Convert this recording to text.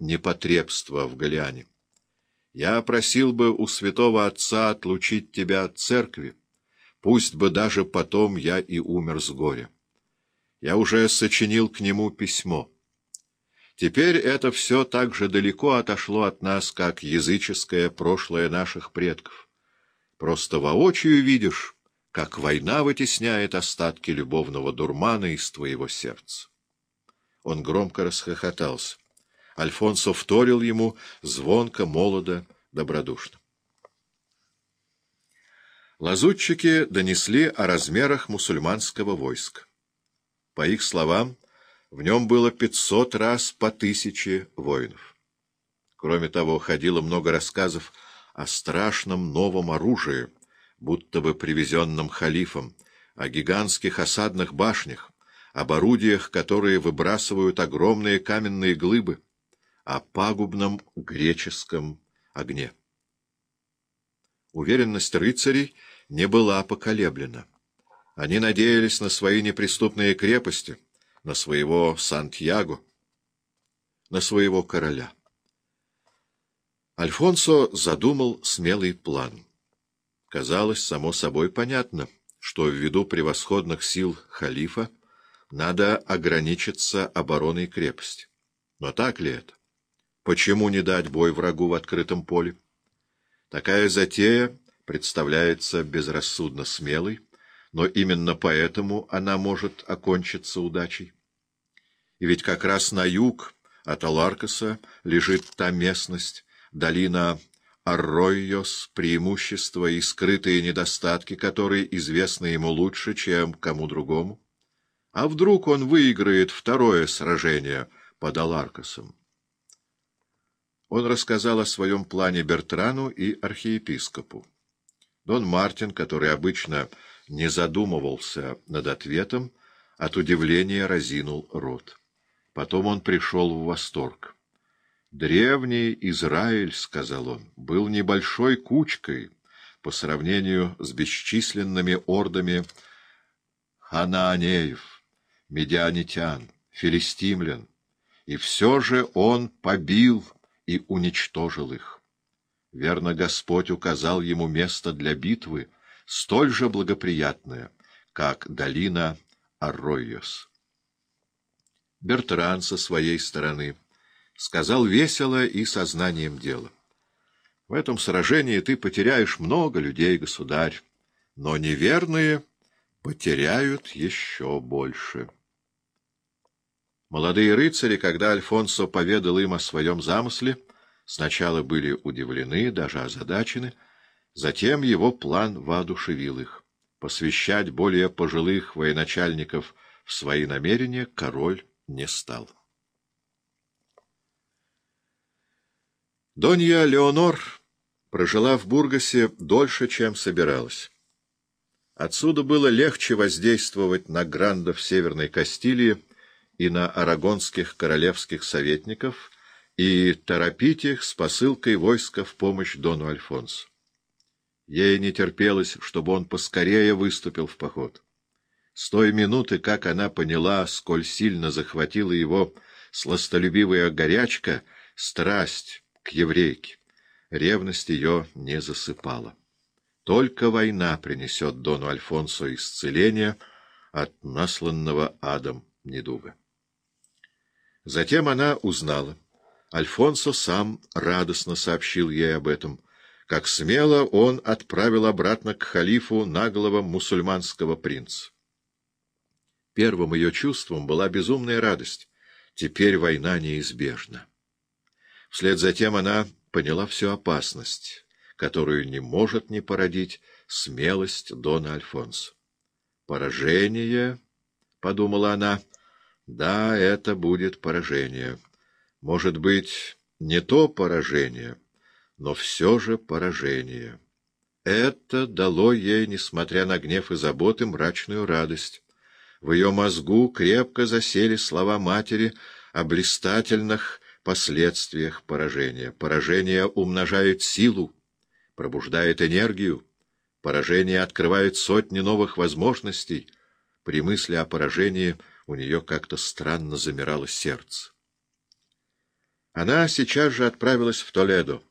непотребства в Галиане. Я просил бы у святого отца отлучить тебя от церкви, пусть бы даже потом я и умер с горя. Я уже сочинил к нему письмо. Теперь это все так же далеко отошло от нас, как языческое прошлое наших предков. Просто воочию видишь, как война вытесняет остатки любовного дурмана из твоего сердца. Он громко расхохотался. Альфонсо вторил ему звонко, молодо, добродушно. Лазутчики донесли о размерах мусульманского войска. По их словам, в нем было пятьсот раз по тысяче воинов. Кроме того, ходило много рассказов о страшном новом оружии, будто бы привезенном халифом, о гигантских осадных башнях, об орудиях, которые выбрасывают огромные каменные глыбы, о пагубном греческом огне. Уверенность рыцарей не была поколеблена. Они надеялись на свои неприступные крепости, на своего Сантьяго, на своего короля. Альфонсо задумал смелый план. Казалось, само собой понятно, что ввиду превосходных сил халифа надо ограничиться обороной крепости. Но так ли это? Почему не дать бой врагу в открытом поле? Такая затея представляется безрассудно смелой, но именно поэтому она может окончиться удачей. И ведь как раз на юг от Аларкаса лежит та местность, долина Арройос, преимущества и скрытые недостатки, которые известны ему лучше, чем кому другому. А вдруг он выиграет второе сражение под Аларкасом? Он рассказал о своем плане Бертрану и архиепископу. Дон Мартин, который обычно не задумывался над ответом, от удивления разинул рот. Потом он пришел в восторг. «Древний Израиль, — сказал он, — был небольшой кучкой по сравнению с бесчисленными ордами ханаанеев, медианитян, филистимлян, и все же он побил и уничтожил их. Верно, Господь указал ему место для битвы, столь же благоприятное, как долина Арройос. Бертран со своей стороны сказал весело и сознанием дела. В этом сражении ты потеряешь много людей, государь, но неверные потеряют еще больше. Молодые рыцари, когда Альфонсо поведал им о своем замысле, сначала были удивлены, даже озадачены, Затем его план воодушевил их. Посвящать более пожилых военачальников в свои намерения король не стал. Донья Леонор прожила в Бургасе дольше, чем собиралась. Отсюда было легче воздействовать на грандов Северной Кастилии и на арагонских королевских советников и торопить их с посылкой войска в помощь Дону Альфонсу. Ей не терпелось, чтобы он поскорее выступил в поход. С той минуты, как она поняла, сколь сильно захватила его сластолюбивая горячка, страсть к еврейке, ревность ее не засыпала. Только война принесет Дону Альфонсо исцеление от насланного адом недуга. Затем она узнала. Альфонсо сам радостно сообщил ей об этом — как смело он отправил обратно к халифу наглого мусульманского принца. Первым ее чувством была безумная радость. Теперь война неизбежна. Вслед за тем она поняла всю опасность, которую не может не породить смелость Дона Альфонса. «Поражение», — подумала она, — «да, это будет поражение. Может быть, не то поражение» но все же поражение. Это дало ей, несмотря на гнев и заботы, мрачную радость. В ее мозгу крепко засели слова матери о блистательных последствиях поражения. Поражение умножает силу, пробуждает энергию. Поражение открывает сотни новых возможностей. При мысли о поражении у нее как-то странно замирало сердце. Она сейчас же отправилась в Толедо.